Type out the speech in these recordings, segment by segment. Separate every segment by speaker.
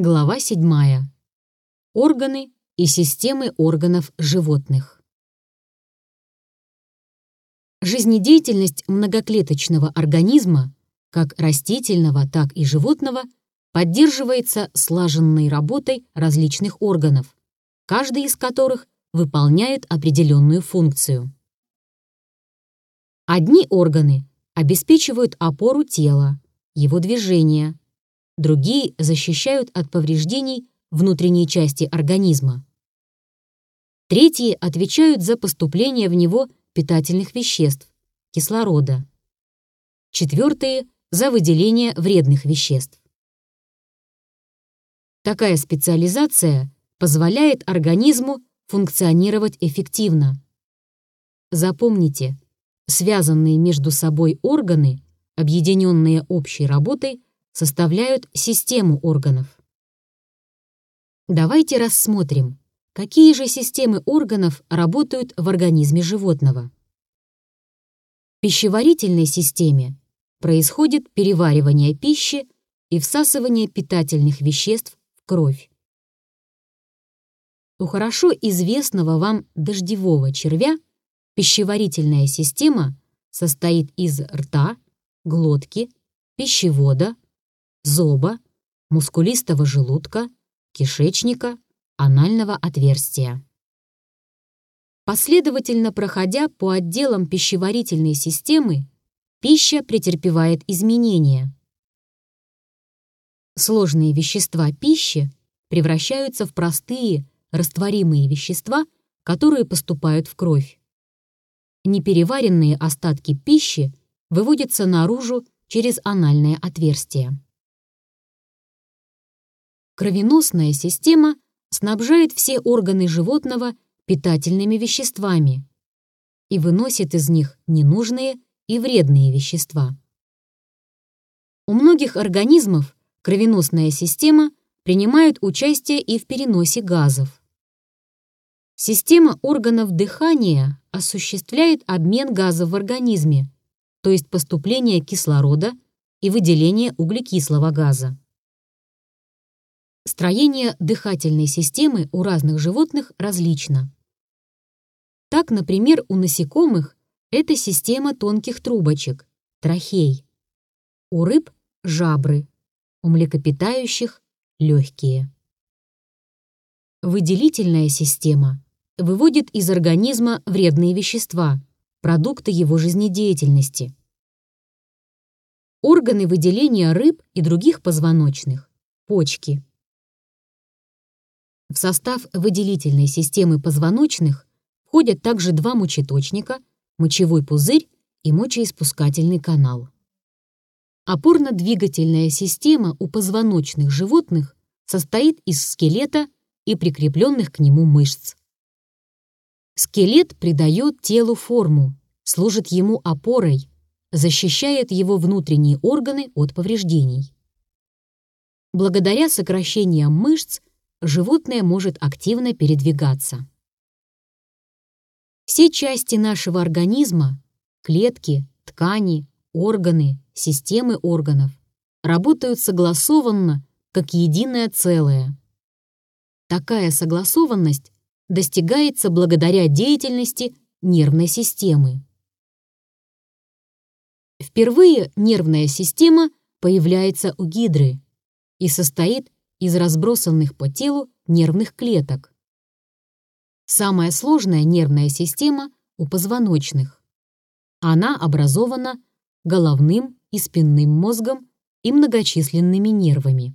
Speaker 1: Глава 7. Органы и системы органов животных. Жизнедеятельность многоклеточного организма, как растительного, так и животного, поддерживается слаженной работой различных органов, каждый из которых выполняет определенную функцию. Одни органы обеспечивают опору тела, его движения, другие защищают от повреждений внутренней части организма. Третьи отвечают за поступление в него питательных веществ, кислорода. Четвертые – за выделение вредных веществ. Такая специализация позволяет организму функционировать эффективно. Запомните, связанные между собой органы, объединенные общей работой, составляют систему органов. Давайте рассмотрим, какие же системы органов работают в организме животного. В пищеварительной системе происходит переваривание пищи и всасывание питательных веществ в кровь. У хорошо известного вам дождевого червя пищеварительная система состоит из рта, глотки, пищевода, зоба, мускулистого желудка, кишечника, анального отверстия. Последовательно проходя по отделам пищеварительной системы, пища претерпевает изменения. Сложные вещества пищи превращаются в простые, растворимые вещества, которые поступают в кровь. Непереваренные остатки пищи выводятся наружу через анальное отверстие. Кровеносная система снабжает все органы животного питательными веществами и выносит из них ненужные и вредные вещества. У многих организмов кровеносная система принимает участие и в переносе газов. Система органов дыхания осуществляет обмен газов в организме, то есть поступление кислорода и выделение углекислого газа. Строение дыхательной системы у разных животных различно. Так, например, у насекомых это система тонких трубочек, трахей. У рыб – жабры, у млекопитающих – легкие. Выделительная система выводит из организма вредные вещества, продукты его жизнедеятельности. Органы выделения рыб и других позвоночных – почки – в состав выделительной системы позвоночных входят также два мочеточника, мочевой пузырь и мочеиспускательный канал. Опорно-двигательная система у позвоночных животных состоит из скелета и прикрепленных к нему мышц. Скелет придает телу форму, служит ему опорой, защищает его внутренние органы от повреждений. Благодаря сокращениям мышц животное может активно передвигаться. Все части нашего организма — клетки, ткани, органы, системы органов — работают согласованно, как единое целое. Такая согласованность достигается благодаря деятельности нервной системы. Впервые нервная система появляется у гидры и состоит из разбросанных по телу нервных клеток. Самая сложная нервная система у позвоночных. Она образована головным и спинным мозгом и многочисленными нервами.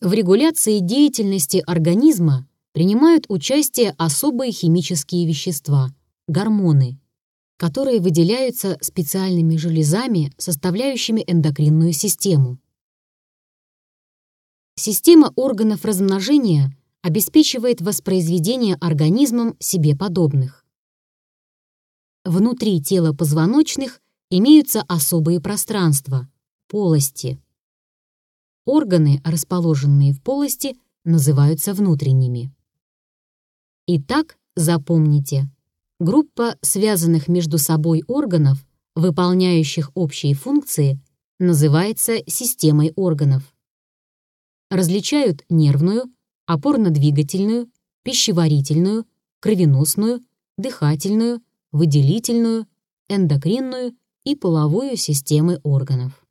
Speaker 1: В регуляции деятельности организма принимают участие особые химические вещества – гормоны, которые выделяются специальными железами, составляющими эндокринную систему. Система органов размножения обеспечивает воспроизведение организмом себе подобных. Внутри тела позвоночных имеются особые пространства – полости. Органы, расположенные в полости, называются внутренними. Итак, запомните, группа связанных между собой органов, выполняющих общие функции, называется системой органов. Различают нервную, опорно-двигательную, пищеварительную, кровеносную, дыхательную, выделительную, эндокринную и половую системы органов.